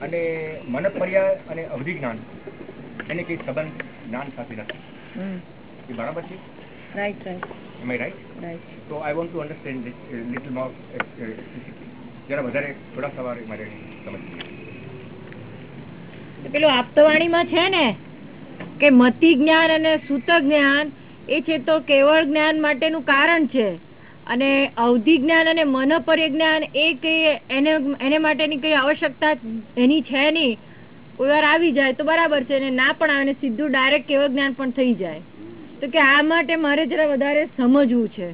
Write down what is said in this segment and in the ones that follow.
અને મન પર્યાય અને અવધિ જ્ઞાન એને કઈ સંબંધ જ્ઞાન સાથે નથી. બરાબર છે? Right right am I right right તો I want to understand this little more જરા વધારે થોડા સવારે મારે પેલું આપતવાણીમાં છે ને કે મતિ જ્ઞાન અને સૂત જ્ઞાન એ છે તો કેવળ જ્ઞાન માટેનું કારણ છે. અને અવધિ જ્ઞાન અને મન પરિજ્ઞાન એ કઈ એને એને માટેની કઈ આવશ્યકતા એની છે નહીં. કોઈ વાર આવી જાય તો બરાબર છે અને ના પણ આવે ને સીધું ડાયરેક્ટ કેવું જ્ઞાન પણ થઈ જાય. તો કે આ માટે મારે જરા વધારે સમજવું છે.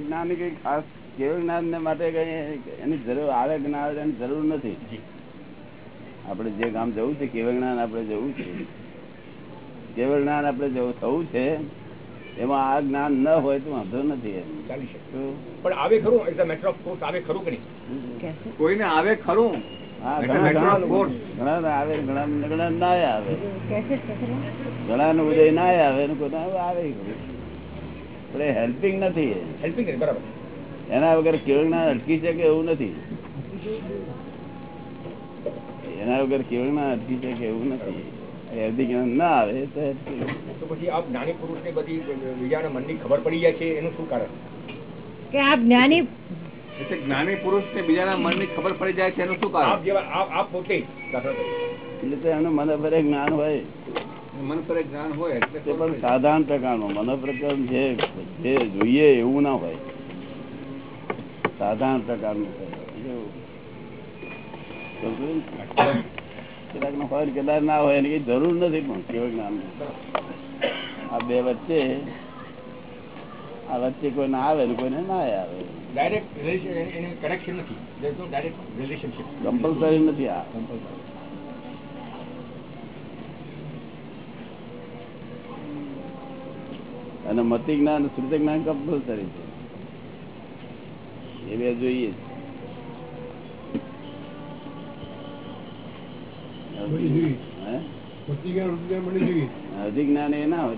જ્ઞાન કઈ ખાસ કેવું જ્ઞાન ને માટે કઈ એની જરૂર આવે જ્ઞાન એની જરૂર નથી. આપડે આપણે જે ગામ જવું છે કેવું જ્ઞાન આપણે જવું છે કેવળ જ્ઞાન આપણે જવું થવું છે એમાં આ જ્ઞાન ન હોય તો વાંધો નથી ચાલી શકે. પણ આવે ખરું? As a matter of course આવે ખરું કે નહીં? કોઈને આવે ખરું? એના વગર. ઘણા ને આવે ઘણા ને ઘણા ના અટકી છે, કે એવું ના ને ના નથી એના વગર કેવળ જ્ઞાન અટકી છે એવું નથી. એના વગર કેવળ જ્ઞાન અટકી શકે એવું નથી. હેલ્પિંગ જ્ઞાન ના આવે તો પછી આપ જ્ઞાની પુરુષને બધી બીજાના મનની ખબર પડી જાય છે એનું શું કારણ? કે આ જ્ઞાની એટલે જ્ઞાની પુરુષ ને બીજાના મનની ખબર પડી જાય છે એનું શું આપ કારણ જેવા આપ આપ પોતે એટલે તો એનું મને ભરે જ્ઞાન હોય. મન પર જ્ઞાન હોય એટલે પણ સાધારણ પ્રકારનું મન પ્રકરણ જે જે જોઈએ એવું ના હોય. સાધારણ પ્રકારનું હોય. કેટલાક નો હોય કેટલાક ના હોય એની કઈ જરૂર નથી પણ કેવું જ્ઞાન આ બે વચ્ચે આ વચ્ચે કોઈ ના આવે ને કોઈને ના આવે. કમ્પલસરી નથી. આ. અને મતિ જ્ઞાન શ્રુતિ જ્ઞાન કમ્પલસરી છે. એ બે જોઈએ જ. હે? જ્ઞાન એ ના હોય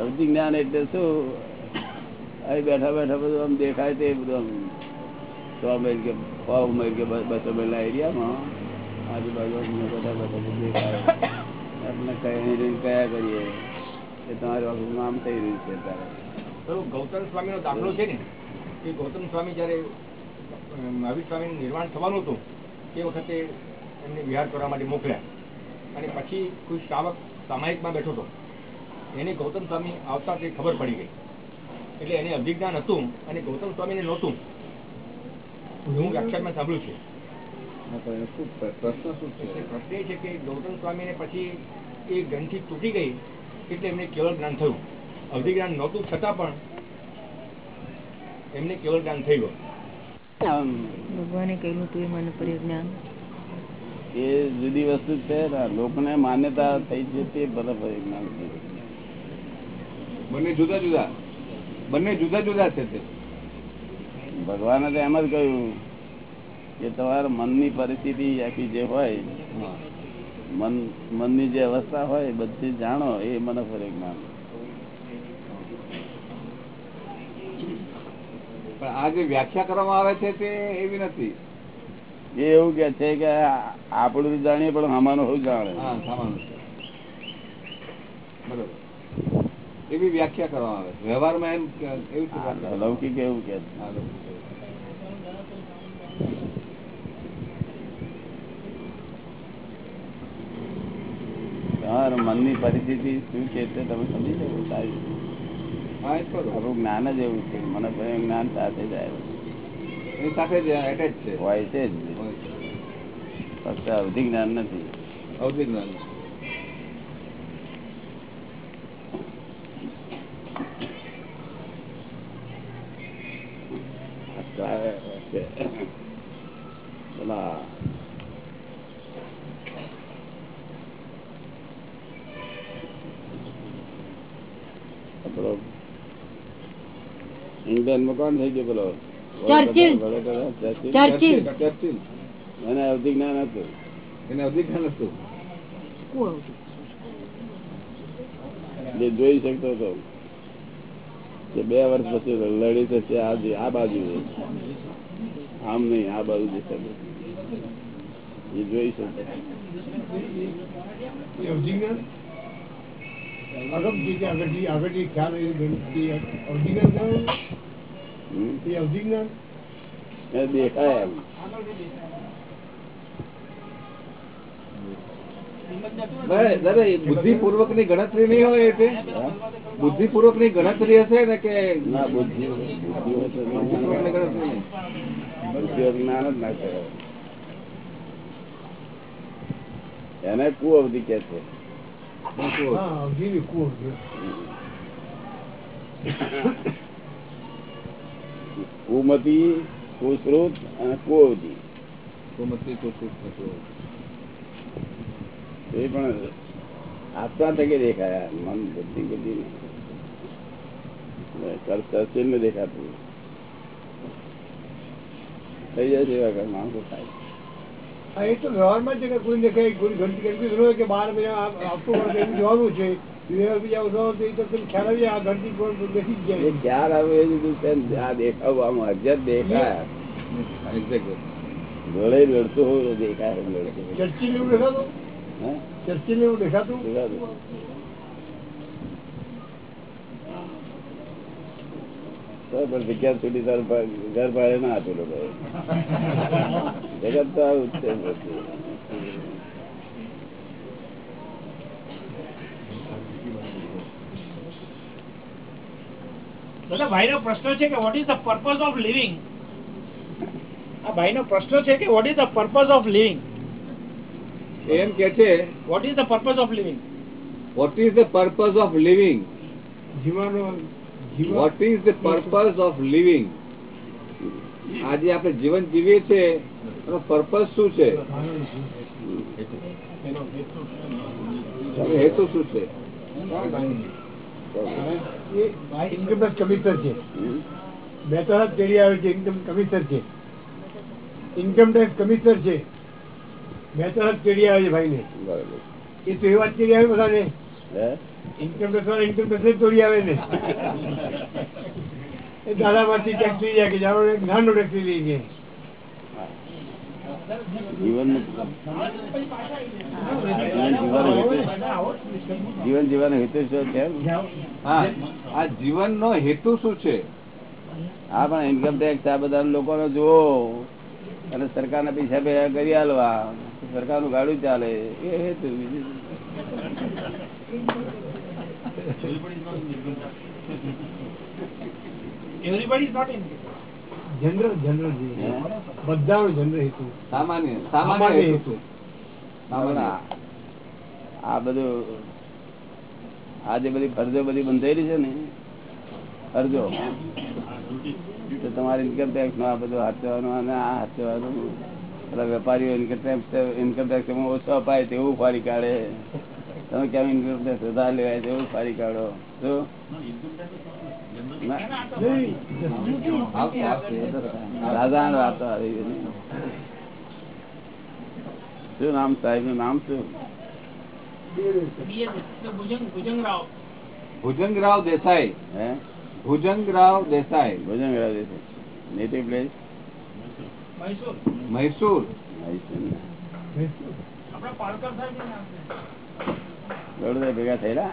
અવધિ જ્ઞાન એટલે શું? અહીં બેઠા બેઠા બધું આમ દેખાય તે બધું આમ સો માઇલ કે સો માઇલ કે બસો માઇલ એરિયામાં આજુબાજુ અમને બધા બધા બધું દેખાય. આપણે કઈ કયા કરીએ? એ તમારી ઓફિસમાં આમ થઈ રહ્યું છે તારે ગૌતમ ગૌતમ સ્વામીનો દાખલો છે ને. કે ગૌતમ સ્વામી જ્યારે મહાવીર સ્વામી નિર્માણ થવાનું હતું તે વખતે એમને વિહાર કરવા માટે મોકલ્યા. અને પછી કોઈ શ્રાવક સામાયિકમાં બેઠો હતો. એને ગૌતમ સ્વામી આવતા તે ખબર પડી ગઈ. એટલે એને અભિજ્ઞાન હતું અને ગૌતમ સ્વામીને નહોતું. હું વ્યાખ્યાનમાં સાંભળ્યું છે. પ્રશ્ન એ છે કે ગૌતમ સ્વામીને પછી એ ગ્રંથિ તૂટી ગઈ એટલે એમને કેવળ જ્ઞાન થયું. અવધિ જ્ઞાન નહોતું છતાં પણ એમને કેવળ જ્ઞાન થઈ ગયું. ભગવાને કહ્યું તું એ મનપર્ય જ્ઞાન. એ જુદી વસ્તુ છે ને લોકોને માન્યતા થઈ છે તે બરાબર જ્ઞાન છે. બંને જુદા જુદા. બંને જુદા જુદા છે તે. ભગવાને તો એમ જ કહ્યું કે તમારા મનની પરિસ્થિતિ આખી જે હોય હા. મન મનની જે અવસ્થા હોય બધી જાણો એ મને ફરે જ્ઞાન. પણ આ જે વ્યાખ્યા કરવામાં આવે છે તે એવી નથી. એ એવું કે છે કે આપણું જાણીએ પણ હમાનું હું જાણે બરોબર. એવી વ્યાખ્યા કરવામાં આવે વ્યવહારમાં એમ એવું લૌકિક એવું કે મનની પરિસ્થિતિ શું છે તે તમે સમજી શકો સારી. આપણું જ્ઞાન જ એવું છે. મને જ્ઞાન સાથે જ આવ્યું સાથે જ એટેચ છે. હોય છે જ. ફક્ત અવધિ જ્ઞાન નથી. અવધિ જ્ઞાન પેલો કોણ થઈ ગયો. ચર્ચિલ. એને અવધિ જ્ઞાન હતું. એને અવધિ જ્ઞાન હતું. જે જોઈ શકતો હતો. કે બે વર્ષ પછી લડી થશે આજે આ બાજુ આમ નહીં આ બાજુ દેશે એ જોઈ શકતો કે આગળથી આગળથી ખ્યાલ એ દેખાય એમ. બુદ્ધિપૂર્વકની ગણતરી નહીં હોય એ તે બુદ્ધિપૂર્વકની ગણતરી હશે ને કે ના બુદ્ધિ બુદ્ધિ જ્ઞાન જ ના કહેવાય. એને કુઅવધિ કે છે? કુ છે કુમતી કુશ્રુત અને કુઅવધિ કુમતી કુસુમ. એ પણ આત્મા તકે દેખાયા મન બુદ્ધિ બુદ્ધિ કરતા ને દેખાતું. થઈ જાય છે એવા માણસો થાય. હા એ તો વ્યવહારમાં છે કે કોઈ દેખાય કોઈ હોય કે બાર મહિના આપવું પડે એમ જોવાનું છે. જગ્યા સુધી ઘર ભાડે ના આપેલું જગત તો આવું જ છે બધું. ભાઈનો પ્રશ્ન છે કે what is the purpose of living આ ભાઈનો પ્રશ્ન છે કે what is the purpose of living એમ કે છે what is the purpose of living what is the purpose of living જીવાનો what is the purpose of living આજે આપણે જીવન જીવીએ છીએ એનો પર્પઝ શું છે? હેતુ શું છે? ઇન્કમ કમિશનર છે. તરફ તેડી આવે છે ઇન્કમ કમિશનર છે. ઇન્કમ ટેક્સ કમિશનર છે. તરફ તેડી આવે છે ભાઈને. એ તો એ વાત તેડી આવે બધાને? ઇન્કમ ટેક્સ વાળા ઇન્કમ ટેક્સ તોડી આવે ને. એ દાદામાંથી ટેક્સ લઈ જાય કે જાણો ને ટેક્સ લઈ લે જીવન જીવન જીવવાનો હેતુ જીવન નો હેતુ શું છે? હા આ જીવનનો હેતુ શું છે? હા પણ ઇન્કમ ટેક્સ આ બધા લોકોનો જુઓ. અને સરકારના પૈસા ભેગા કરી આલવા. સરકારનું ગાડું ચાલે. એ હેતુ બીજું is not in. In general general બધાનો જનરલ હેતુ. સામાન્ય સામાન્ય સામાન્ય હેતુ. હેતુ. આ બધું આ જે બધી ફરજો બધી બંધાયેલી છે ને ફરજો. તો તમારે ઇન્કમ ટેક્સ નો આ બધું હાથવાનું અને આ હાથવાનું પેલા વેપારીઓ ઇન્કમ ટેક્સ ઇન્કમ ટેક્સ એમાં ઓછો અપાય તેવું ફાડી કાઢે. તમે કેમ ઇન્કમ ટેક્સ વધારે લેવાય તેવું ફાડી કાઢો? શું? આવશે. વાતો આવી શું નામ સાહેબનું નામ શું? ભુજંગ ભુજંગરાવ ભુજંગરાવ દેસાઈ. હે? Bhujangrao Desai. Bhujangrao Desai. Native place Mysore. Mysore. આપણા પાલકર સાહેબનું નામ છે. વડોદરા ભેગા થયેલા.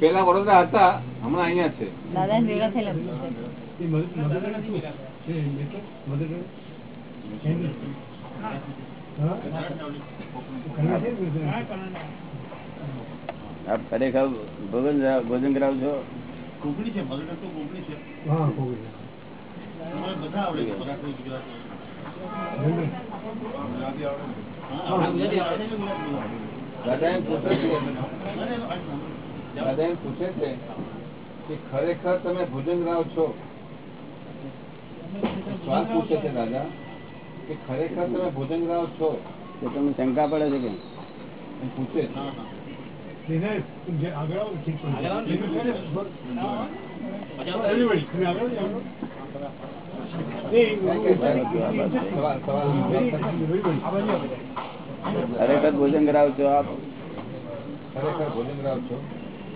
પેલા વડોદરા હતા. હમણાં અહીંયા છે. દાદા ભેગા થયેલા? કરવી છે. ભોજન ભોજન કરાવ છો હા છે. પૂછે છે કે ખરેખર તમે ભુજંગરાવ છો? સવાલ પૂછે છે દાદા કે ખરેખર તમે ભુજંગરાવ છો? કે તમને શંકા પડે છે કે. પૂછે આગળ ખરેખર ભોજન કરાવ છો આપ. ખરેખર ભોજનરાવ છો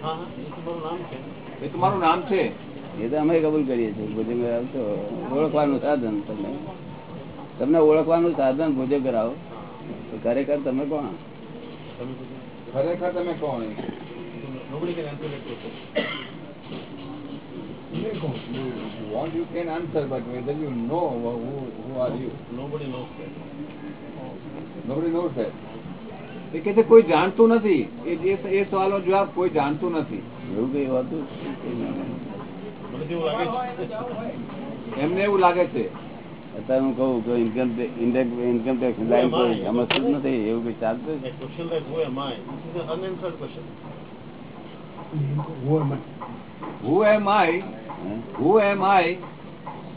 હા હા એ તો મારું નામ છે. એ તમારું નામ છે. એ તો અમે કબૂલ કરીએ છીએ ભોજન કરાવ તો ઓળખવાનું સાધન તમને તમને ઓળખવાનું સાધન ભોજન કરાવો. ખરેખર તમે કોણ? ખરેખર તમે કોણ? What you can answer but whether you know who, who are you Nobody knows that. nobody knows that એ કે કોઈ જાણતું નથી એ એ સવાલનો જવાબ કોઈ જાણતું નથી એવું કઈ એમને એવું લાગે છે અત્યારે હું કહું કે ઇન્કમ ઇન્કમ ટેક્સ લાઈન કોઈ સમજતું નથી એવું કઈ ચાલતું જ A question like who am I? This is an unanswered question. who am i હે? who am i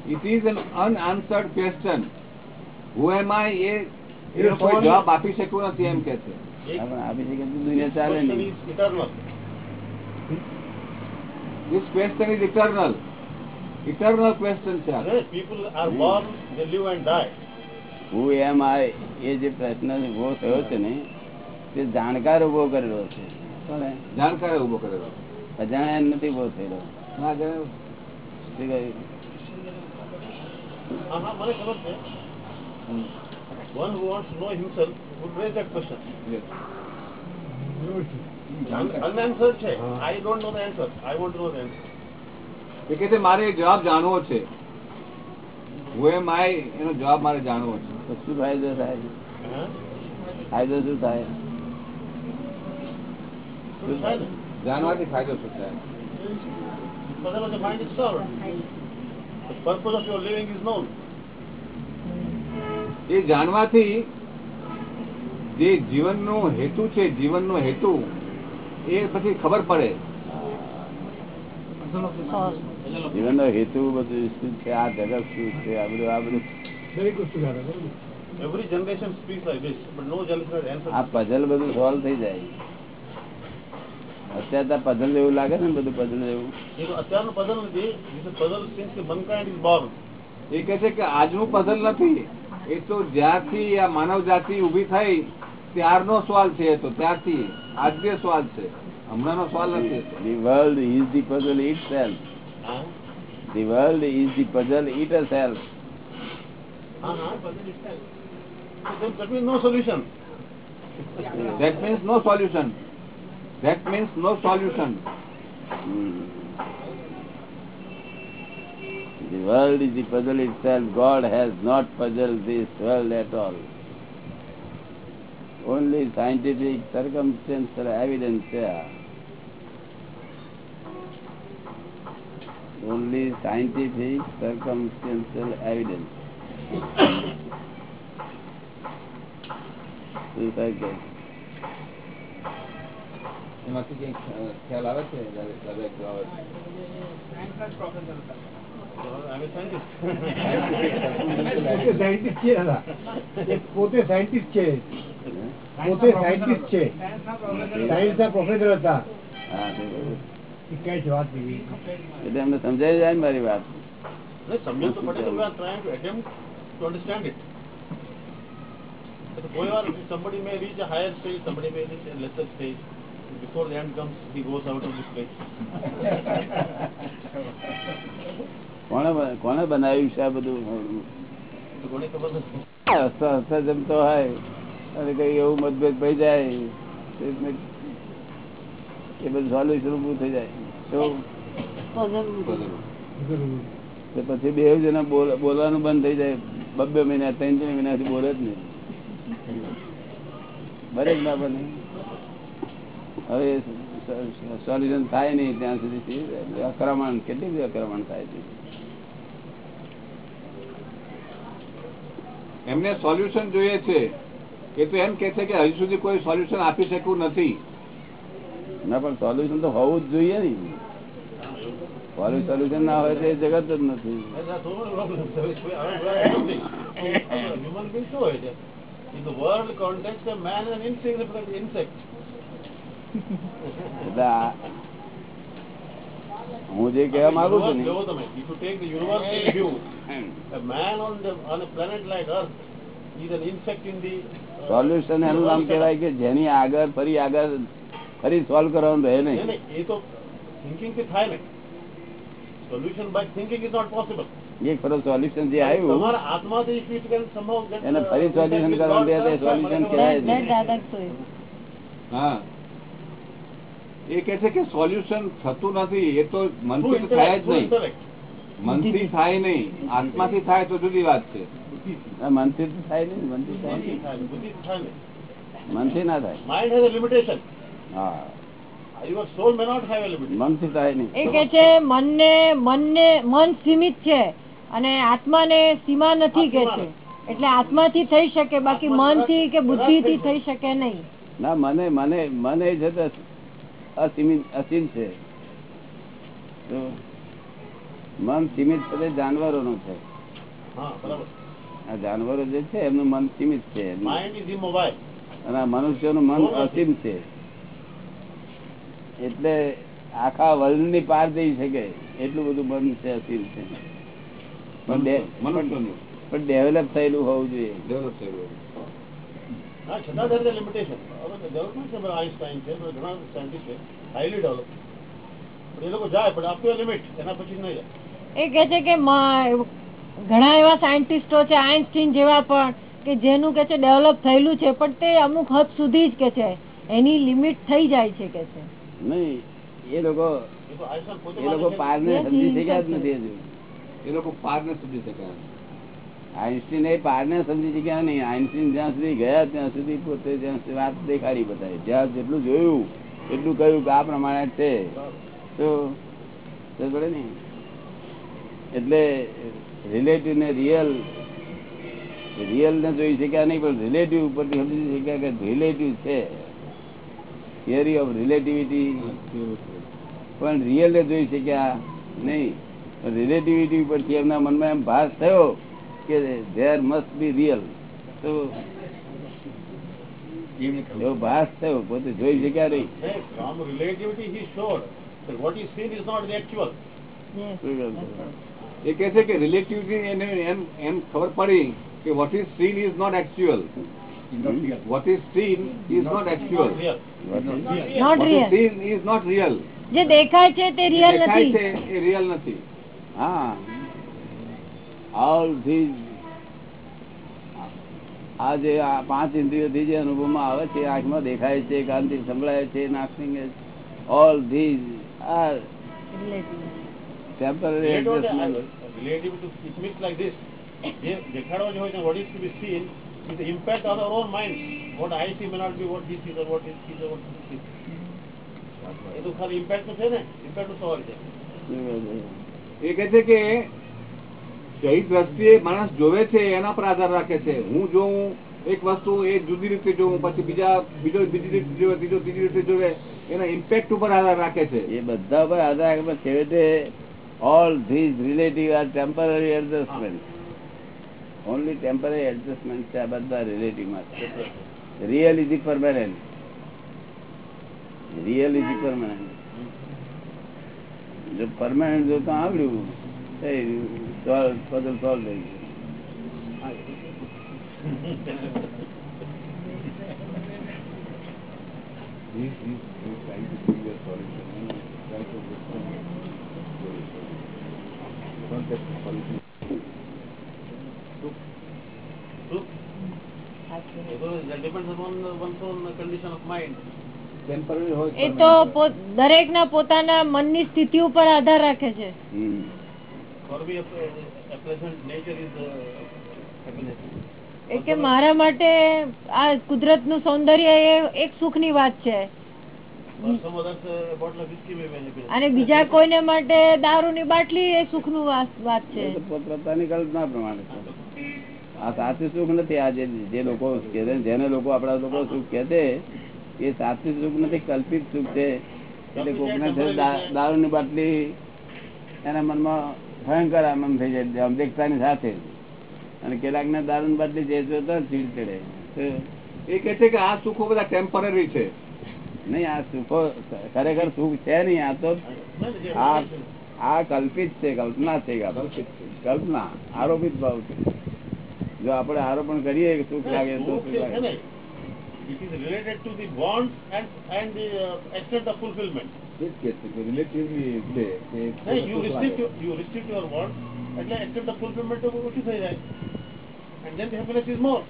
it is an unanswered question who am i એ એનો કોઈ જવાબ આપી શક્યો નથી એમ કે છે એક આપણે આપી શકીએ તો દુનિયા ચાલે question નહીં is eternal. this question is eternal eternal question છે આ. Yes, people are born, they live and die. હું એમ આ એ જે પ્રશ્ન ઊભો થયો છે ને તે જાણકાર ઊભો કરેલો છે? જાણકારે ઊભો કરેલો અજાણ્યા નથી ઊભો થયેલો ના જાણે શું કહ્યું? હા હા મને ખબર છે one who wants to know himself would raise that question. Yes. Un- unanswered છે. I don't know the answer. I want to know the answer. એ કે છે મારે જવાબ જાણવો છે am i એનો જવાબ મારે જાણવો છે શું ફાયદો થાય હા? ફાયદો શું થાય? જાણવાથી ફાયદો શું થાય. એ જાણવાથી જે જીવનનો હેતુ છે જીવનનો હેતુ એ પછી ખબર પડે જીવનનો હેતુ બધું શું છે આ જગત શું છે આ બધું આ બધું દરેક વસ્તુ જાણે બરોબર Every generation speaks like this, but no generation has answered. આ પઝલ બધું સોલ્વ થઈ જાય અત્યારે પઝલ જેવું લાગે ને બધું પઝલ જેવું એ તો અત્યારનું નથી. એ કહે છે કે આજનું પઝલ નથી એ તો જ્યારથી આ માનવ જાતિ ઊભી થઈ ત્યારનો સવાલ છે એ તો ત્યારથી આજનો સવાલ છે હમણાંનો સવાલ નથી the world is the puzzle itself હા? The world is the puzzle itself હા, હા, puzzle is that. Means no solution. That means no solution. That means no solution. The world is the puzzle itself. God has not puzzled this world at all. Only scientific circumstantial evidence there. Only scientific circumstantial evidence. એમાંથી કઈ ખ્યાલ આવે છે. પોતે scientist છે પોતે scientist છે science ના પ્રોફેસર હતા એટલે એમને સમજાઈ જાય ને મારી વાત નહીં, સમજણ તો પડે કોઈ વાર somebody may reach a higher stage, somebody may reach a lesser stage. Before the end comes, he goes out of this place. કોણે કોણે બનાવ્યું છે આ બધું. હસતા હસતા જમતો હોય. અને કઈ એવું મતભેદ પડી જાય. એ- બધું સોલ્યુશન ઉભું થઈ જાય. તો પછી બે જણા બોલ- બોલવાનું બંધ થઈ જાય. બબ્બે મહિના ત્રણ ત્રણ મહિનાથી બોલે જ નહીં. બરે જ ના બને. હવે સોલ્યુશન થાય નહીં ત્યાં સુધી આક્રમણ કેટલી બધી આક્રમણ થાય છે? એમને સોલ્યુશન જોઈએ છે એ તો એમ કે છે કે હજી સુધી કોઈ સોલ્યુશન આપી શક્યું નથી. ના પણ સોલ્યુશન તો હોવું જ જોઈએ ને. સોલ્યુશન ના હોય તો એ જગત જ નથી. so many problems. There એટલે હું જે કહેવા માંગુ છું uh, સોલ્યુશન એનું નામ કહેવાય કે જેની આગળ ફરી આગળ ફરી સોલ્વ કરવાનું રહે નહીં, નહીં નહીં, એ તો thinking થી થાય ને solution by thinking is not possible એક ફરો સોલ્યુશન જે આવ્યું એને uh, ફરી with કરવાનું whatever. કહેવાય નહીં. હા એ કે છે કે સોલ્યુશન થતું નથી એ તો મનથી થાય જ નહીં. મનથી થાય નહીં. આત્માથી થાય તો જુદી વાત છે. મનથી થાય નહીં મનથી થાય. મનથી ના થાય. માઇન્ડ હેઝ અ લિમિટેશન હા. મનથી થાય નહીં. એ કે છે મનને મનને મન સીમિત છે અને આત્માને સીમા નથી કે છે. એટલે આત્માથી થઈ શકે બાકી મનથી કે બુદ્ધિથી થઈ શકે નહીં. ના મને મને મને જતા અસીમિત અસીમ છે. મન સીમિત છે તે જાનવરોનું છે. આ જાનવરો જે છે એમનું મન સીમિત છે. અને આ મનુષ્યનું મન અસીમ છે. એટલે આખા વર્લ્ડની પાર જઈ શકે. એટલું બધું મન છે અસીમ છે. પણ ડેવલપ થયેલું હોવું જોઈએ. ડેવલપ થયેલું હા, છતાં હવે છે, છે, ઘણા scientist છે, highly developed. પણ એ લોકો જાય પણ up to એના પછી નહીં જાય. એ કે છે કે ઘણા એવા સાયન્ટિસ્ટો છે આઈન્સ્ટીન જેવા પણ કે જેનું કે છે ડેવલપ થયેલું છે પણ તે અમુક હદ સુધી જ કે છે એની લિમિટ થઈ જાય છે કે છે. નહીં એ લોકો એ લોકો પારને સમજી શક્યા જ નથી એ લોકો પાર ને સમજી શક્યા આઈન્સ્ટીન એ પારને સમજી શક્યા નહીં. આઈન્સ્ટીન જ્યાં સુધી ગયા, ત્યાં સુધી પોતે જ્યાં સુધી વાત દેખાડી બતાવી. જ્યાં જેટલું જોયું, એટલું કહ્યું કે આ પ્રમાણે છે. તો તો પડે ને? એટલે રિલેટિવ ને રિયલ રિયલ ને જોઈ શક્યા નહીં, પણ રિલેટિવ ઉપરથી સમજી શક્યા કે રિલેટિવ છે. થિયરી ઓફ રિલેટિવિટી પણ રિયલ ને જોઈ શક્યા નહીં. રિલેટિવિટી ઉપરથી એમના મનમાં એમ ભાસ થયો કે ધેર મસ્ટ બી રિયલ તો એવો ભાસ થયો પોતે જોઈ શક્યા રહી. એ કે છે કે રિલેટિવિટી એને એમ એમ ખબર પડી કે what is seen is not actual It's not real. What is seen is not actual not real. Seen is not real જે દેખાય છે તે રિયલ દેખાય નથી. છે એ રિયલ નથી. હા. ઓલ ધીઝ આ જે પાંચ ઇન્દ્રિયોથી જે અનુભવમાં આવે છે આંખમાં દેખાય છે કાનથી સંભળાય છે નાકથી all these are Relative. Temporary adjustment like this. જે દેખાડો જે હોય to be seen is the impact on our own minds. What I see may not be what he sees or what he sees or what he sees. એ તો ખાલી impact નું છે ને impact નું સવાલ છે એ કે છે કે કઈ દ્રષ્ટિએ માણસ જોવે છે એના પર આધાર રાખે છે. હું જોઉં એક વસ્તુ એ જુદી રીતે જોઉં પછી બીજા બીજો બીજી રીતે જોવે બીજો ત્રીજી રીતે જોવે એના ઇમ્પેક્ટ ઉપર આધાર રાખે છે. એ બધા ઉપર આધાર રાખે પણ છેવટે all these relative are temporary adjustment only temporary adjustment છે આ બધા રિલેટિવમાં real is permanent real is permanent જો પરમાનન્ટ જો તો આવડ્યું એ તો દરેક ના પોતાના મનની સ્થિતિ ઉપર આધાર રાખે છે. એ કે મારા માટે આ કુદરતનું સૌંદર્ય એ એક સુખની વાત છે. Uh. અને બીજા કોઈને માટે દારૂ ની બાટલી એ સુખનું વાત છે. પોતાની કલ્પના પ્રમાણે છે. આ સાચું સુખ નથી. આ જે જે લોકો કે જેને લોકો આપણા લોકો સુખ કે છે એ સાચું સુખ નથી કલ્પિત સુખ છે. એટલે કોકને છે દા- દારૂની બાટલી એના મનમાં ભયંકર આનંદ થઈ જાય આમ દેખતાની સાથે. અને કેટલાક ને દારૂની બાટલી જે જોતો ચીડ. ચડે એ કે છે કે આ સુખો બધા ટેમ્પરરી છે. નહીં આ સુખો ખરેખર સુખ છે નહીં આ તો આ આ કલ્પિત છે કલ્પના છે કલ્પના આરોપિત ભાવ છે. જો આપણે આરોપણ કરીએ કે સુખ લાગે તો સુખ લાગે. It is related to the wants and, and the uh, extent of fulfillment. છે કે રિલેટિવલી છે કે નહીં, you restrict your, you restrict your wants, એટલે extent of fulfillment તો ઓછું થઈ જાય. And then the happiness is more.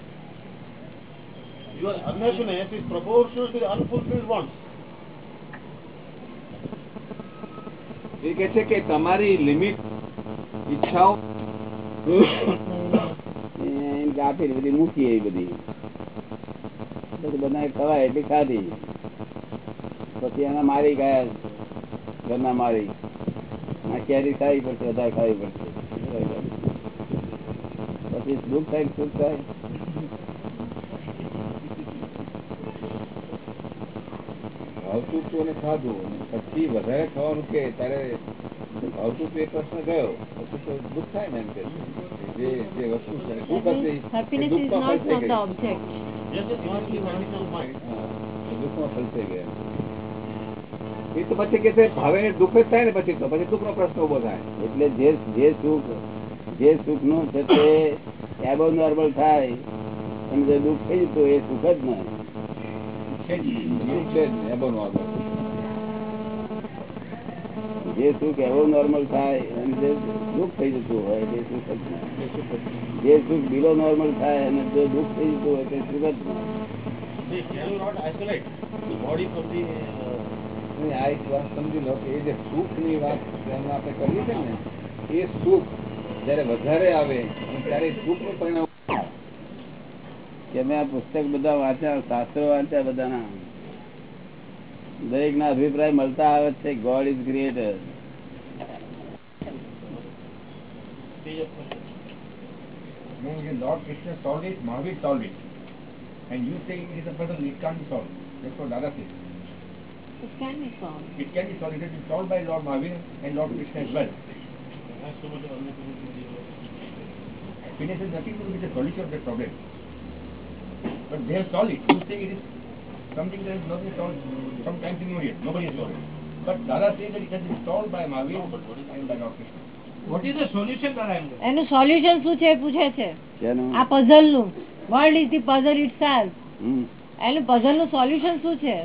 Your unhappiness is proportional to the unfulfilled wants. એ કે છે કે તમારી લિમિટ ઈચ્છાઓ કાપી બધી મૂકી એ બધી. બધા ખવાય એટલી ખાધી. પછી એના મારી ગયા, ઘરના મારી. કેરી ખાવી પડશે વધારે ખાવી પડશે. પછી દુઃખ થાય સુખ થાય? ભાવતું તો અને ખાધું અને પછી વધારે ખાવાનું કે તારે ભાવતું તો એ પ્રશ્ન ગયો. પછી તો દુઃખ થાય ને એમ કે જે જે વસ્તુ છે ને હશે દુઃખમાં ફસાઈ ગયા. એ તો પછી કે છે ભાવે ને દુઃખ જ થાય ને પછી તો. પછી દુઃખનો પ્રશ્ન ઊભો થાય. એટલે જે જે સુખ જે સુખનું છે તે એબો નોર્મલ થાય. અને જે દુઃખ થઈ જતું એ સુખ જ ના છે જ. ને સુખ એવો નોર્મલ થાય અને જે દુઃખ થઈ જતું હોય તે સુખ જે સુખ બિલો નોર્મલ થાય અને જે દુઃખ થઈ જતું હોય તે સુખ જ ના આ એક વાત સમજી લો કે એ જે સુખની વાત એમાં આપણે કરીએ છીએ ને એ સુખ જ્યારે વધારે આવે ત્યારે ત્યારે સુખનું પરિણામ કે મેં આ પુસ્તક બધા વાંચ્યા શાસ્ત્રો વાંચ્યા બધાના દરેક ના અભિપ્રાય મળતા આવે છે God is creator stage of consciousness? When the Lord Krishna solved it, Mahavir solved it. And you say it is a puzzle, it can't be solved. That's what Dada says. It can be solved. It can be solved. It has been solved by Lord Mahavir and Lord Krishna as well. Has so much of unhappiness in the world. Happiness has nothing to do with the solution of the problem. But they have solved it. You say it is something that has not been solved from time immemorial. Nobody has solved it. But Dada says that it has been solved by Mahavir and by Lord Krishna. What is the solution that I am એનું solution શું છે પૂછે છે આ પઝલનું world is the puzzle itself એનું પઝલનું solution શું છે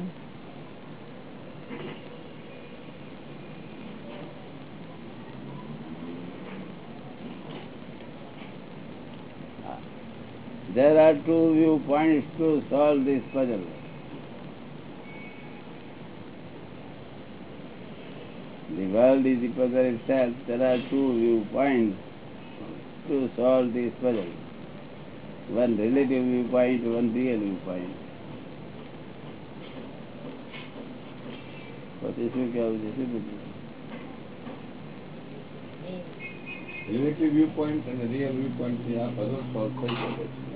There are two viewpoints to solve this puzzle. The world is the puzzle itself. There are two viewpoints to solve this puzzle. One relative viewpoint, one real viewpoint. પછી શું કેવું છે શું પૂછ્યું રિલેટિવ વ્યૂ પોઈન્ટ અને real view પોઈન્ટથી આ બધો સોલ્વ થઈ શકે છે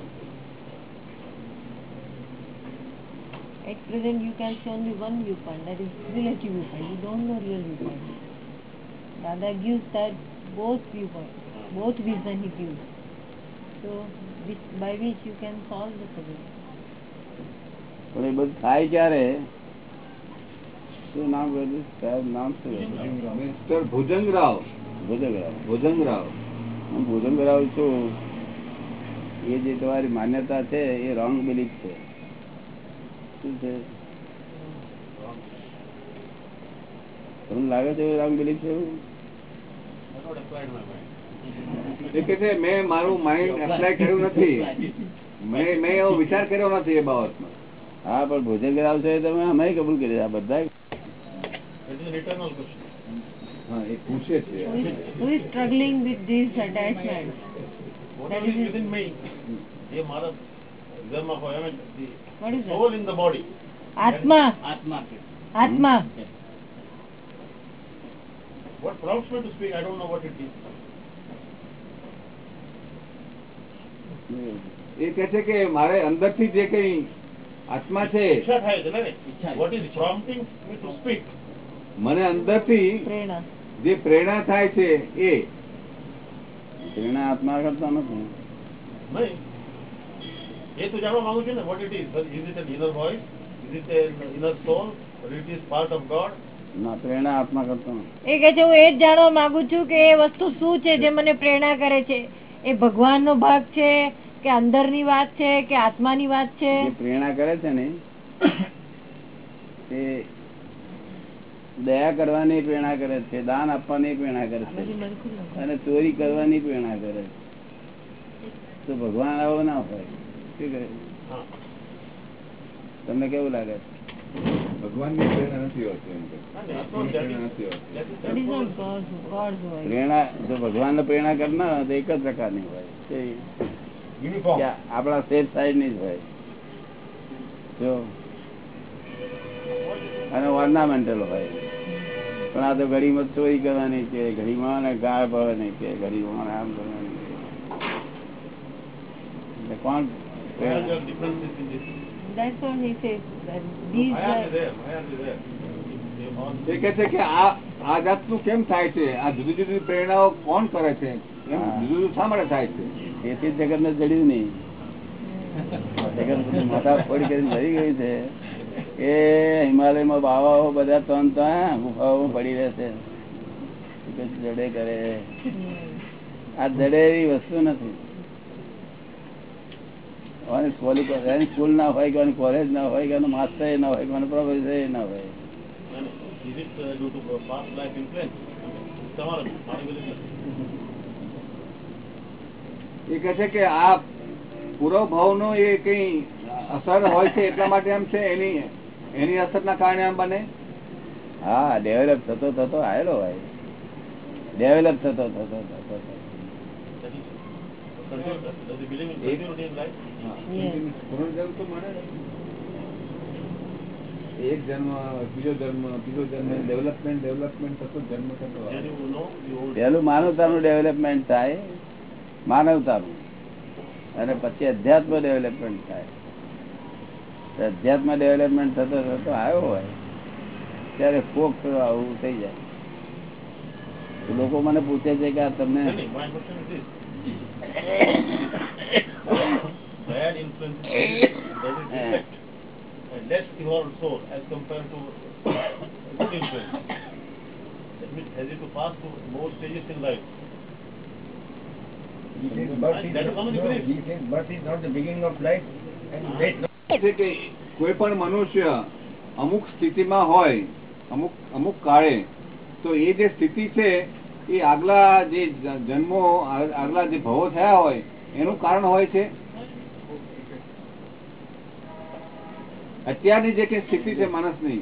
At present you can see only one viewpoint, that is relative viewpoint. You don't know real viewpoint. Dada gives that both viewpoint, both vision he gives. So which, by which you can solve the problem. પણ એ બધું થાય ક્યારે શું નામ કહ્યું સાહેબ નામ શું મિસ્ટર ભુજંગરાવ ભુજંગરાવ ભુજંગરાવ હું ભુજંગરાવ છું એ જે તમારી માન્યતા છે એ રોંગ બિલીફ છે તમને લાગે છે રોંગ બિલીફ છે એવું? I have not applied my mind. એ કે છે મેં મારું માઇન્ડ એપ્લાય કર્યું નથી મેં મેં એવો વિચાર કર્યો નથી એ બાબતમાં હા પણ ભુજંગરાવ છે એ તમે અમે કબૂલ કરી આ બધા It is an eternal question. હા એ પૂછે છે Who is, who is struggling with these attachments? Whatever is within me, એ મારા હૃદયમાં હોય, I mean, the What is soul that? in the body. આત્મા આત્મા What prompts me to speak, I don't know what it is. એ કે છે કે મારે અંદરથી જે કઈ આત્મા છે ઈચ્છા થાય ને? મને અંદરથી પ્રેરણા જે પ્રેરણા થાય છે એ પ્રેરણા આત્મા કરતા નથી નહીં. એ તો જાણવા માંગુ છું ને what it is is it an inner voice is it an inner soul it is part of God ના પ્રેરણા આત્મા કરતો એ કે છે હું એ જ જાણવા માંગુ છું કે એ વસ્તુ શું છે જે મને પ્રેરણા કરે છે? એ ભગવાનનો ભાગ છે કે અંદરની વાત છે કે આત્માની વાત છે? પ્રેરણા કરે છે ને એ દયા કરવાની પ્રેરણા કરે છે દાન આપવાની પ્રેરણા કરે છે અને ચોરી કરવાની પ્રેરણા કરે છે. તો ભગવાન આવો ના હોય. શું કહે તમને કેવું લાગે ભગવાન ભગવાનની પ્રેરણા નથી હોતી જો ભગવાન કરનાર તો એક જ પ્રકારની હોય. આપણા સેફ સાઈડની જ હોય. જો. અને ઓર્નામેન્ટલ હોય. પણ આ તો ઘડીમાં ચોરી કરવાની કે ઘડીમાં ને ગાળ પડવાની કે ઘડીમાં આમ કરવાની છે એટલે કોણ Where are differences in this? That's what he says. These એ કે છે કે આ આ જાતનું કેમ થાય છે આ જુદી જુદી પ્રેરણાઓ કોણ કરે છે એમ જુદું જુદું શા માટે થાય છે એ તે જગત ને જડ્યું નહીં જગત બધું ફોડી કરીને ભરી ગયું છે એ હિમાલયમાં બાવાઓ બધા ત્રણ ત્યાં ગુફાઓ પડી રહેશે જડે કરે આ જડે વસ્તુ નથી એની સ્કૂલ ના હોય કે કોલેજ ના હોય કે માસ્ટર ના હોય કે પ્રોફેસર ના હોય uh, uh. એ કહે છે કે આ પૂરો ભાવનું એ કઈ અસર હોય છે એટલા માટે એમ છે એની એની અસર ના કારણે આમ બને હા ડેવલપ થતો થતો આવેલો હોય ડેવલપ થતો થતો થતો પુનર્જન્મ તો મળે એક જન્મ બીજો જન્મ બીજો જન્મ ડેવલપમેન્ટ ડેવલપમેન્ટ થતો જન્મ થતો પહેલું માનવતાનું ડેવલપમેન્ટ થાય માનવતાનું અને પછી અધ્યાત્મ ડેવલપમેન્ટ થાય અધ્યાત્મ ડેવલપમેન્ટ થતો થતો આવ્યો હોય ત્યારે કોક આવું થઈ જાય તો લોકો મને પૂછે છે કે આ તમને Bad influence, does it affect a less evolved soul as compared to good influence? That means has it to pass through more stages in life? He says birth is That is not- common no, he says birth is not the beginning of life and death not કે કોઈ પણ મનુષ્ય અમુક સ્થિતિમાં હોય અમુક અમુક કાળે તો એ જે સ્થિતિ છે એ આગલા જે જન્મો આગલા જે ભવો થયા હોય એનું કારણ હોય છે અત્યારની જે કઈ સ્થિતિ છે માણસની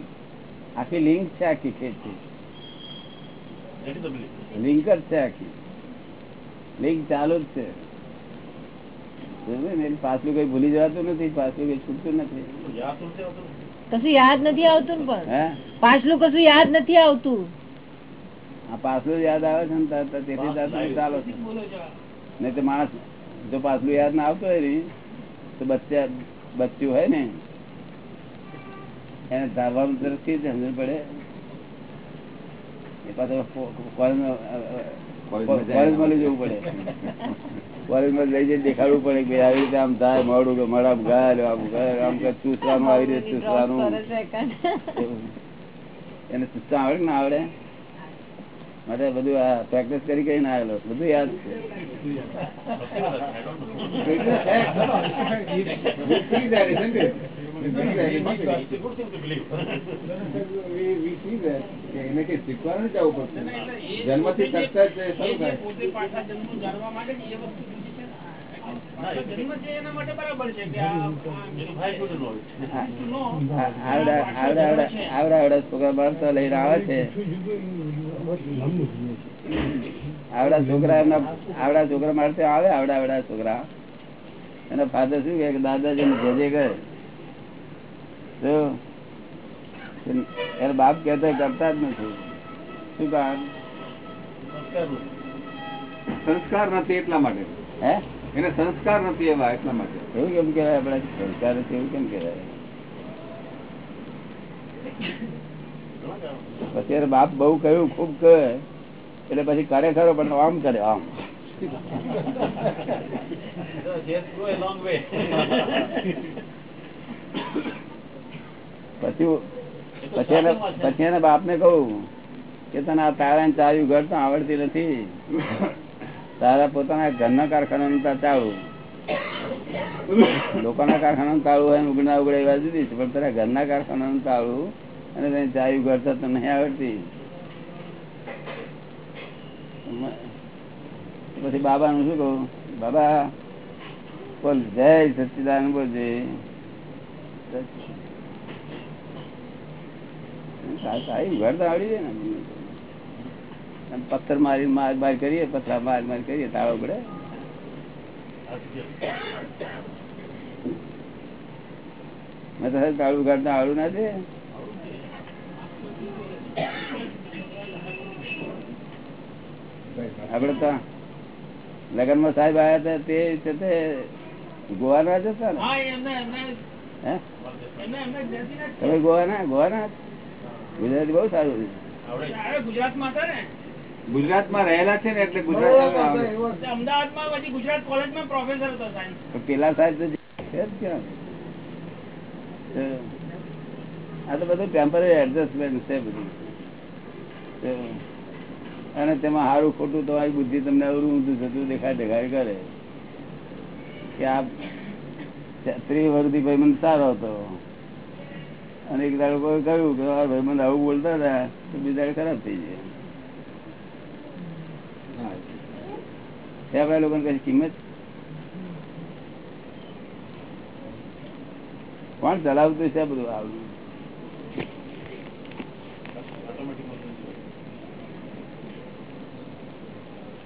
આખી લિંક છે આખી ખેતી. લિંક જ છે આખી. લિંક ચાલુ જ છે. પાછલું કઈ ભૂલી જવાતું નથી પાછલું કઈ છૂટતું નથી. યાદ નથી આવતું. કશું યાદ નથી આવતું પણ? હે? પાછલું કશું યાદ નથી આવતું. આ પાછલું યાદ આવે છે ને તેથી. ચાલો નહીં તો માણસ જો પાછલું યાદ ના આવતું હોય ને તો બચ્ચા બચ્ચું હોય ને. એને ધારવાનું તરફ કેવી રીતે સમજણ પડે? એ પાછળ કોલેજમાં, લઈ જવું પડે. કોલેજમાં લઈ જઈને દેખાડવું પડે કે આવી રીતે આમ થાય મળું કે મોડા ગાય આમ ગાય આમ કે ચૂસવાનું આવી રીતે ચૂસવાનું. એને ચૂસતા આવડે ને ના આવડે? માટે બધું આ પ્રેક્ટિસ કરી કરીને આવેલો. બધું યાદ છે. જન્મથી તરત જ શરૂ થાય પોતે પાછા જન્મ જાણવા માટે એ વસ્તુ જુદી છે ને. પાછો જન્મ છે એના માટે બરાબર છે કે આ- આ Very high good to know it. આ- to know. આ- આવડા આવડા આવડા આવડા આવડા છોકરા બાળકો લઈને આવે છે આવડા છોકરા એમના આવડા છોકરા મારે આવે આવડા આવડા છોકરા એના ફાધર શું કે દાદાજી ને જે જે તો એના બાપ કહેતા કરતા જ નથી. શું કારણ? સંસ્કાર નથી. એટલા માટે. હે? એને સંસ્કાર નથી એવા એટલા માટે. એવું કેમ કહેવાય? આપડે સંસ્કાર નથી એવું કેમ કહેવાય? પછી બાપ બહુ કહ્યું ખૂબ કહે એટલે પછી કરે ખરો પણ આમ કરે આમ. Just go a long way. પછી પછી એના એના બાપને કહું કે તને આ તારા ચાવી ઘર તો આવડતી નથી. તારા પોતાના ઘરના કારખાના ચાલુ લોકોના કારખાનાનું તાળું હોય ને ઉગડા ઉગડા એવા જુદી છે, પણ તારા ઘરના કારખાનાનું તાળું અને તને ચાવી ઘર તો નહીં આવડતી. પછી બાબા નું શું કહું? બાબા, બોલ, જય સચિદાન બોલજે આવડી જાય ને. પથ્થર મારી માર માર કરીએ પથરા માર માર કરીએ તાળો પડે. મેં તો તાળું કાઢતા આવડું ના છે. આપડે તો લગનમાં સાહેબ આવ્યા હતા તે છે તે ગોવાના જ હતા ને. તમે એમને એમને હે? એમને ગુજરાતી બહુ સારું ને? ગુજરાતમાં રહેલા છે ને એટલે ગુજરાત અમદાવાદ અમદાવાદમાં પછી ગુજરાત કોલેજમાં પ્રોફેસર હતો સાયન્સ પેલા સાહેબ છે ક્યાં આ તો બધું ટેમ્પરરી એડજસ્ટમેન્ટ છે બધું. અને તેમાં સારું ખોટું તમારી બુદ્ધિ તમને અવરું ઊંધું થતું દેખાય દેખાય કરે. કે આ વર્ષથી ભાઈ મને સારો હતો. અને એક દાડો કોઈ કહ્યું કે આ ભાઈ આવું બોલતા હતા તો બીજા દાડે ખરાબ થઈ જાય. ત્યાં લોકોને કઈ કિંમત? કોણ ચલાવતું છે બધું આવડું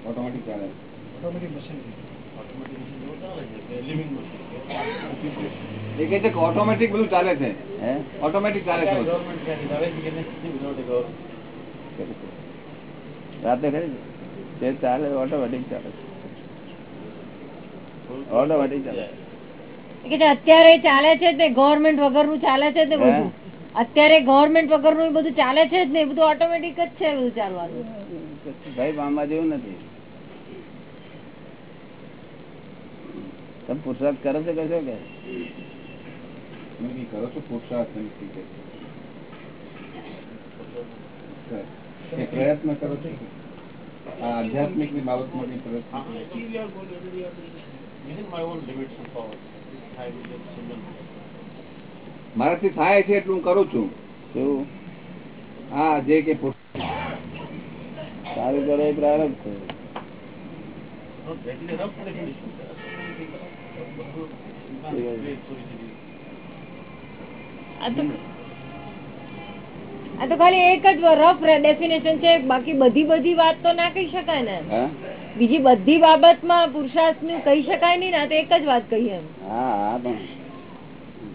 ઓટોમેટિક ચાલે. એ કે છે ઓટોમેટિક બધું ચાલે છે. ઓટોમેટિક ચાલે છે રાતે ખરી તે ચાલે ઓટોમેટિક ચાલે. ઓટોમેટિક ચાલે. અત્યારે ચાલે છે તે ગવર્મેન્ટ વગરનું ચાલે છે તે બધું. અત્યારે ગવર્મેન્ટ વગરનું બધું ચાલે છે જ ને? બધું ઓટોમેટિક જ છે બધું ચાલવાનું. ભાઈ પામવા જેવું નથી. તમે પુરુષાર્થ કરો છો કશો કે કરો છો પુરુષાર્થ પ્રયત્ન કરો છો આધ્યાત્મિકની. મારાથી થાય છે એટલું હું કરું છું. કેવું હા જે કે સારું કરે પ્રારંભ છે આ તો આ તો ખાલી એક જ રફ ડેફિનેશન છે. બાકી બધી બધી વાત તો ના કહી શકાય ને. બીજી બધી બાબતમાં પુરુષાર્થનું કહી શકાય નહીં ને તો એક જ વાત કહી એમ. હા હા પણ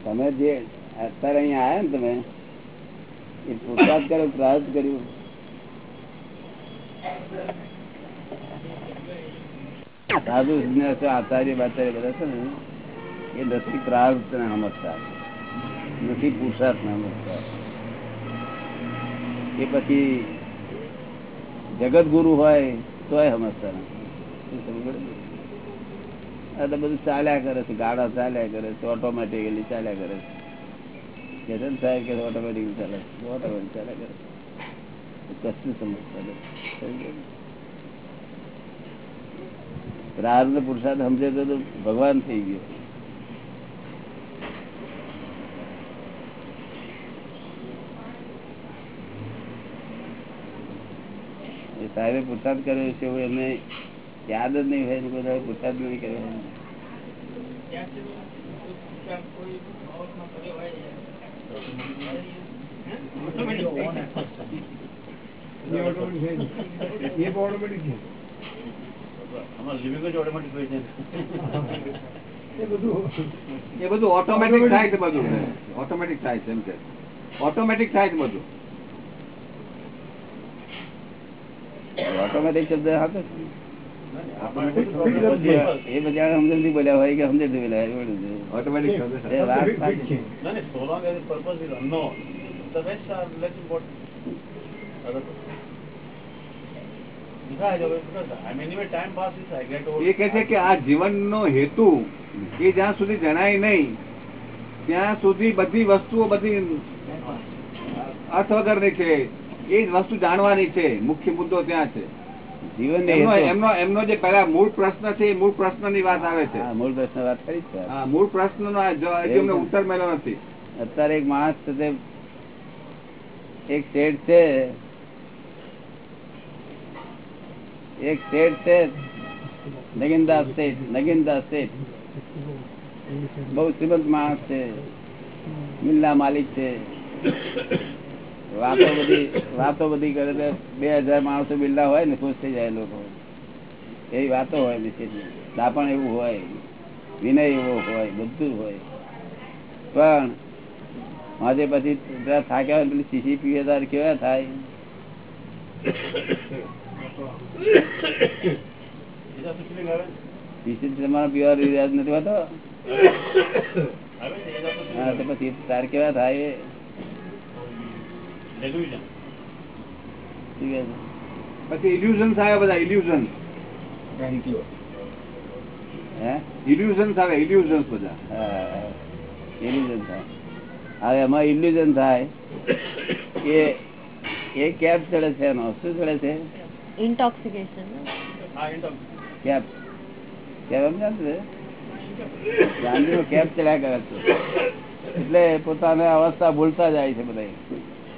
તમે જે અત્યારે અહીંયા આવ્યા ને તમે એ પુરુષાર્થ કર્યો પ્રાર્થ કર્યું. સાધુ આચાર્ય બાચાર્ય બધા છે ને, એ નથી પ્રાર્થ ને સમજતા નથી પુરુષાર્થ ને સમજતા એ પછી જગત ગુરુ હોય, તોય સમજતા નથી શું સમજ પડી? આ તો બધું ચાલ્યા કરે છે ગાડા ચાલ્યા કરે છે ઓટોમેટિકલી ચાલ્યા કરે છે. કે છે ને સાહેબ કે ઓટોમેટિક ચાલે છે ઓટોમેટિક ચાલ્યા કરે છે. કશું સમજતા નથી. પ્રાર્થ પુરુષાર્થ સમજે તો ભગવાન થઈ ગયો સાહેબે પુરસાદ કર્યો છે એવું એમને યાદ જ નહીં હોય બધા પુરસાદ નહીં કર્યો હોય છે. એ બધું ઓટોમેટિક થાય છે બધું. ઓટોમેટિક થાય છે એમ કે. ઓટોમેટિક થાય છે બધું. ઓટોમેટિક શબ્દ આપે. એ બધા સમજણથી બોલ્યા હોય કે સમજણથી બોલ્યા હોય. ઓટોમેટિક શબ્દ. એ કે છે કે આ જીવનનો હેતુ એ જ્યાં સુધી જણાય નહીં ત્યાં સુધી બધી વસ્તુઓ બધી અર્થ વગરની છે. એ જ વસ્તુ જાણવાની છે. મુખ્ય મુદ્દો ત્યાં છે. જીવન એમનો એમનો જે પેલા મૂળ પ્રશ્ન છે એ મૂળ પ્રશ્નની વાત આવે છે. મૂળ પ્રશ્ન વાત કરી છે. હા, મૂળ પ્રશ્નનો જો ઉત્તર મળ્યો નથી. અત્યારે એક માણસ છે એક શેઠ છે એક શેઠ છે, નગીનદાસ શેઠ નગીનદાસ શેઠ બહુ શ્રીમંત માણસ છે, મિલના માલિક છે. વાતો બધી વાતો બધી કરે તો બે હજાર માણસો બિલ્લા હોય ને, ખુશ થઈ જાય લોકો. એવી વાતો હોય નિશ્ચિતની દાપણ એવું હોય, વિનય એવો હોય, બધું હોય. પણ આજે પછી થાક્યા હોય પેલી શીશી પીવે તાર કેવા થાય? તમારો પીવા રિવાજ નથી હોતો? આવે છે એ જાતનું feeling હા તો પછી તાર કેવા થાય એ? પછી બધા ઇલ્યુઝન હે? ઇલ્યુઝન્સ આવે ઇલ્યુઝન્સ બધા. હા ઇલ્યુઝન થાય. હવે એમાં ઇલ્યુઝન થાય કે એ કેબ ચડે છે એનો? શું ચડે છે? ઇન્ટોક્સિકેશન. કેપ. કેપ છે? ગાંધીનો કેપ ચડ્યા કરે છે. એટલે પોતાને અવસ્થા ભૂલતા જાય છે બધા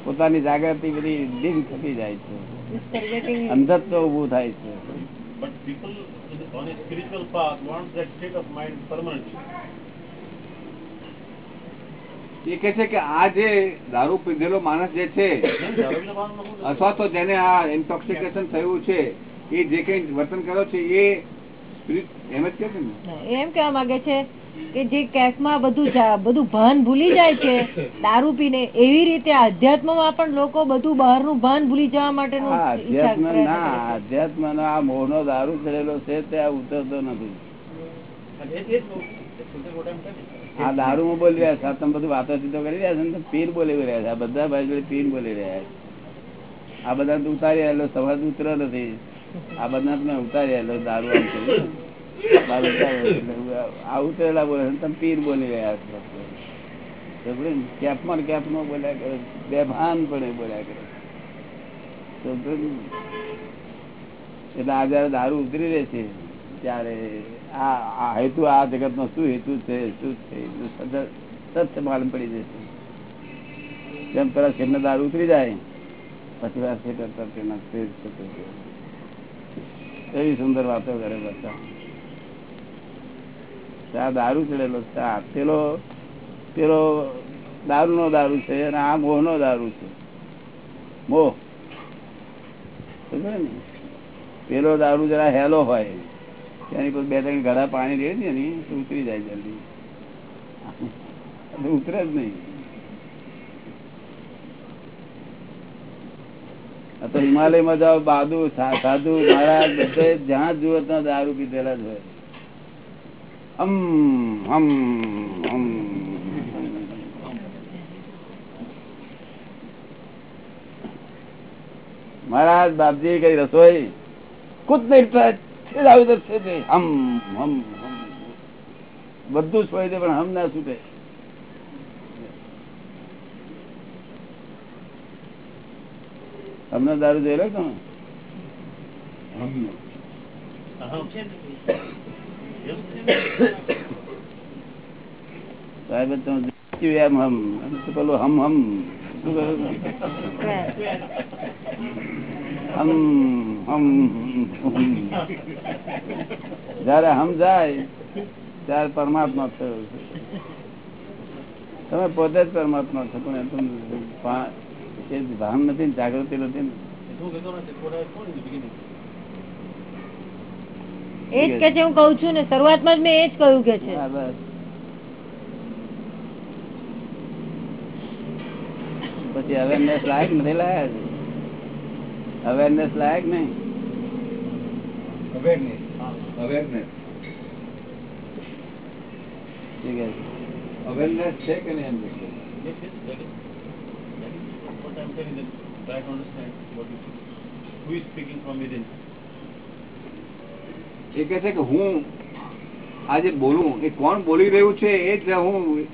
પોતાની જાગૃતિ બધી દિન થતી જાય છે. અંધત્વ ઉભું થાય છે. But people on a spiritual path wants that state of mind permanently. એ કે છે કે આ જે દારૂ પીધેલો માણસ જે છે. અથવા તો જેને આ ઇન્ટોક્સિકેશન થયું છે એ જે કઈ વર્તન કર્યો છે એ એમ જ કે એમ કેવા માંગે છે કે જે કેફમાં બધું બધું ભાન ભૂલી જાય છે દારૂ પીને એવી રીતે અધ્યાત્મમાં પણ લોકો બધું બહારનું ભાન ભૂલી જવા માટેનું અધ્યાત્મ ના અધ્યાત્મ નો આ મોહનો દારૂ ચડેલો છે તે આ ઉતરતો નથી. આ દારૂ બોલી રહ્યા છે તમે બધું વાતો ચીતો કરી રહ્યા છે ને પીર બોલી રહ્યા છે, આ બધા ભાઈ પીર બોલી રહ્યા છે આ બધા ઉતારી આવેલો, સવાર ઉતરો નથી આ બધા તમે ઉતારી આવેલો, દારૂ આમ કરી આ ઉતરેલા બોલે તમે પીર બોલી રહ્યા છો? કેપમાં કેપમાં બોલ્યા કરે બેભાન પડે બોલ્યા કરે? એટલે આ જયારે દારૂ ઉતરી રહે ત્યારે આ હેતુ, આ જગત નો શું હેતુ છે, શું છે સત્ય માલુમ પડી જશે. જેમ પેલા શેરને દારૂ ઉતરી જાય, પછી એવી સુંદર વાતો કરે બધા. દારૂ ચડેલો છે. પેલો પેલો દારૂ નો દારૂ છે અને આ મોહ નો દારૂ છે. મોહ. પેલો દારૂ જરા હેલો હોય. તેની પર બે ત્રણ ગળા પાણી દે ને ઉતરી જાય જલ્દી. ઉતરે જ નહીં. તો હિમાલયમાં જાઓ, બાદુ સાધુ જ્યાં જુઓ ત્યાં દારૂ પીધેલા જ હોય. મહારાજ બાપજી, કઈ રસોઈ? કુદ નહીં બધું જ છે પણ હમ ના છૂટે. તમને દારૂ જોઈ રહ્યો તમે પેલું હમ હમ. શું જયારે હમ જાય ત્યારે પરમાત્મા થયો તમે પોતે જ પરમાત્મા છો પણ એ ભાન નથી જાગૃતિ નથી. એ જ કે છે હું કઉ છું ને શરૂઆતમાં જ મેં એ જ કહ્યું કે છે. પછી અવેરનેસ લાયક નથી લાયક અવેરનેસ લાયક નહીં. અવેરનેસ અવેરનેસ ઠીક છે. અવેરનેસ છે કે નહીં. એ કે છે કે હું આજે બોલું. એ કોણ બોલી રહ્યું છે એ જ હું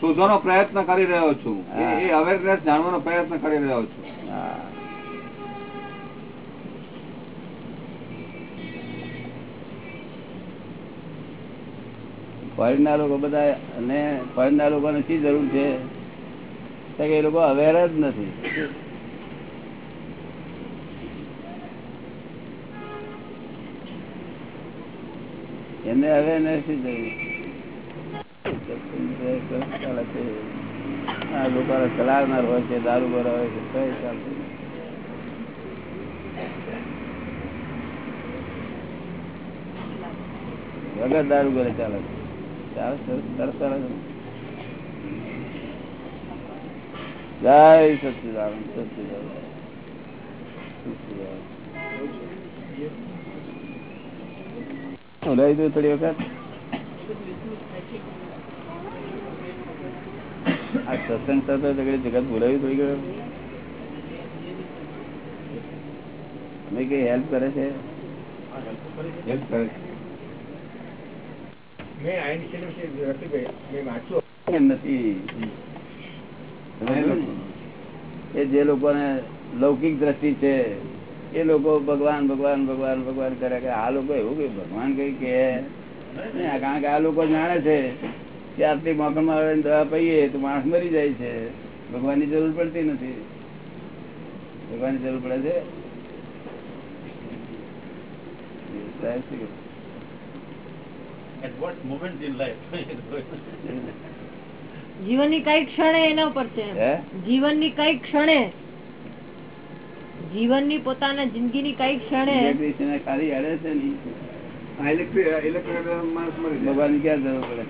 શોધવાનો પ્રયત્ન કરી રહ્યો છું. એ એ અવેરનેસ જાણવાનો પ્રયત્ન કરી રહ્યો છું. ફોરેનના લોકો બધા અને ફોરેનના લોકોને શી જરૂર છે? કે એ લોકો અવેર જ નથી. એમને અવેરનેસ આ લોકો ચલાવનાર હોય છે, દારૂ ભર હોય છે કઈ ચાલતું વગર દારૂ ઘરે ચાલે છે. જય સચિદાનંદ સચિદાનંદ. બોલાવી દઉં થોડી વખત આ સત્સંગ થતો જગત બોલાવી થોડી ગયો અમે કઈ હેલ્પ કરે છે. હેલ્પ કરે છે મેં આ ઇનિશિયેટિવ વિશે રફીકભાઈ મેં વાંચ્યું એમ નથી સમજ્યું ને? એ જે લોકોને લૌકિક દ્રષ્ટિ છે એ લોકો ભગવાન ભગવાન ભગવાન ભગવાન કરે કે આ લોકો એવું કઈ ભગવાન કઈ કે કારણ કે આ લોકો જાણે છે કે આટલી મોકલમાં આવીને દવા પહીએ તો માણસ મરી જાય છે. ભગવાનની જરૂર પડતી નથી. ભગવાનની જરૂર પડે છે? At what moment in life? જીવનની કઈ ક્ષણે એના ઉપર છે? જીવનની કઈ ક્ષણે? જીવનની પોતાના જિંદગીની કઈ ક્ષણે? ખાલી અડે છે ભગવાન ક્યાં જરૂર પડે?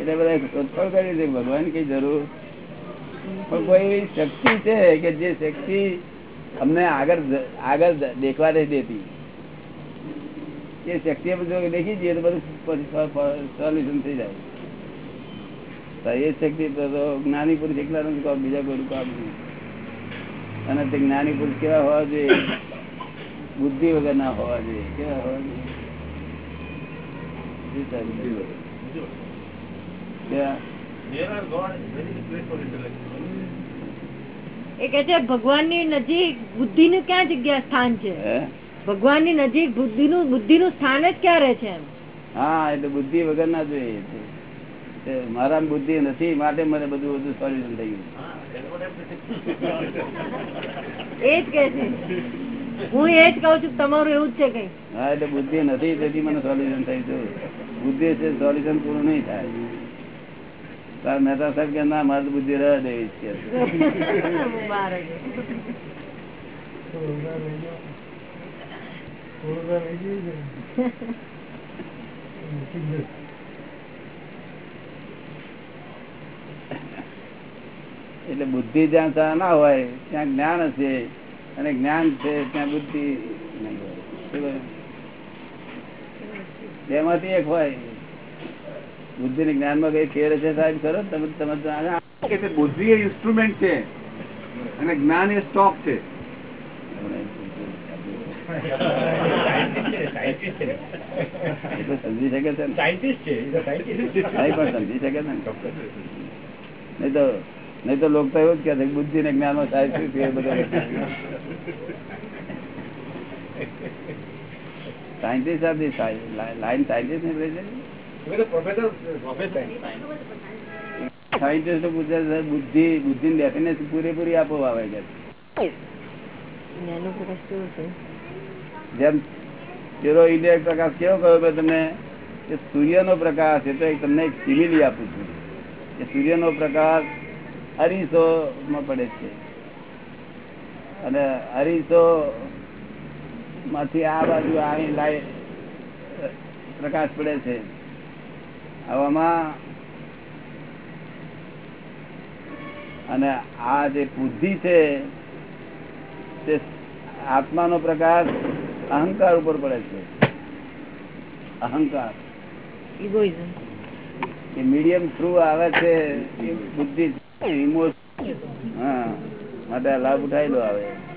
એટલે બધા શોધખોળ કરી છે ભગવાન કઈ જરૂર? પણ કોઈ એવી શક્તિ છે કે જે શક્તિ અમને આગળ આગળ દેખવા નથી દેતી? એ શક્તિ જો દેખી જઈએ તો બધું સોલ્યુશન થઈ જાય. એ શક્તિ જ્ઞાની પુરુષ એકલા નથી કામ બીજા કોઈ કામ નહીં. અને તે જ્ઞાની પુરુષ કેવા હોવા જોઈએ? બુદ્ધિ વગર ના હોવા જોઈએ. કેવા હોવા જોઈએ? બુદ્ધિ છે ભગવાનની નજીક બુદ્ધિનું ક્યાં જગ્યા સ્થાન છે? હે? ભગવાનની નજીક બુદ્ધિ નું બુદ્ધિ નું સ્થાન જ ક્યાં રહે છે હા એટલે બુદ્ધિ વગર ના જોઈએ મારા બુદ્ધિ નથી માટે મને બધું બધું સોલ્યુશન થઈ ગયું. એ જ કે છે હું એ જ કઉ છું તમારું એવું જ છે કઈ હા એટલે બુદ્ધિ નથી તેથી મને સોલ્યુશન થઈ ગયું બુદ્ધિ છે સોલ્યુશન પૂરું નહીં થાય તાર મહેતા સાહેબ કે ના મારી બુદ્ધિ રહે દેવી છે. એટલે બુદ્ધિ જ્યાં ત્યાં ના હોય, ત્યાં જ્ઞાન હશે. અને જ્ઞાન છે, ત્યાં બુદ્ધિ બેમાંથી એક હોય. બુદ્ધિ ને જ્ઞાનમાં કઈ ફેર છે સાહેબ? ખરો? તમે તમે બુદ્ધિ એ ઇન્સ્ટ્રુમેન્ટ છે. અને જ્ઞાન એ સ્ટોક છે સાયન્ટિસ્ટ છે ને એ તો સમજી શકે છે ને સાયન્ટિસ્ટ તો સાયન્ટિસ્ટ સમજી શકે છે ને. તો નહીં તો લોકો એવું જ કે બુદ્ધિ ને જ્ઞાન સાયન્ટિસ્ટ લાઈન સાયન્ટિસ્ટ ને રહે છે? તમે તો પ્રોફેસર પ્રોફેસર સાયન્ટિસ્ટ પૂછે છે બુદ્ધિ બુદ્ધિ ડેફિનેશન પૂરેપૂરી આપો આવે છે જ્ઞાનનો પ્રકાશ કેવો છે જેમ પેલો ઇન્ડિયા પ્રકાશ કેવો કહ્યો કે તમને? કે સૂર્યનો પ્રકાશ એટલે તમને એક સિમિલી આપું છું. કે સૂર્યનો પ્રકાશ અરીસો માં પડે છે. અને અરીસો માંથી આ બાજુ આવી લાઈ પ્રકાશ પડે છે. આવામાં અને આ જે બુદ્ધિ છે, તે આત્માનો પ્રકાશ અહંકાર ઉપર પડે છે. અહંકાર. એ મીડિયમ થ્રુ આવે છે એ બુદ્ધિ. ઇમોશન હા. માટે લાભ ઉઠાયેલો આવે.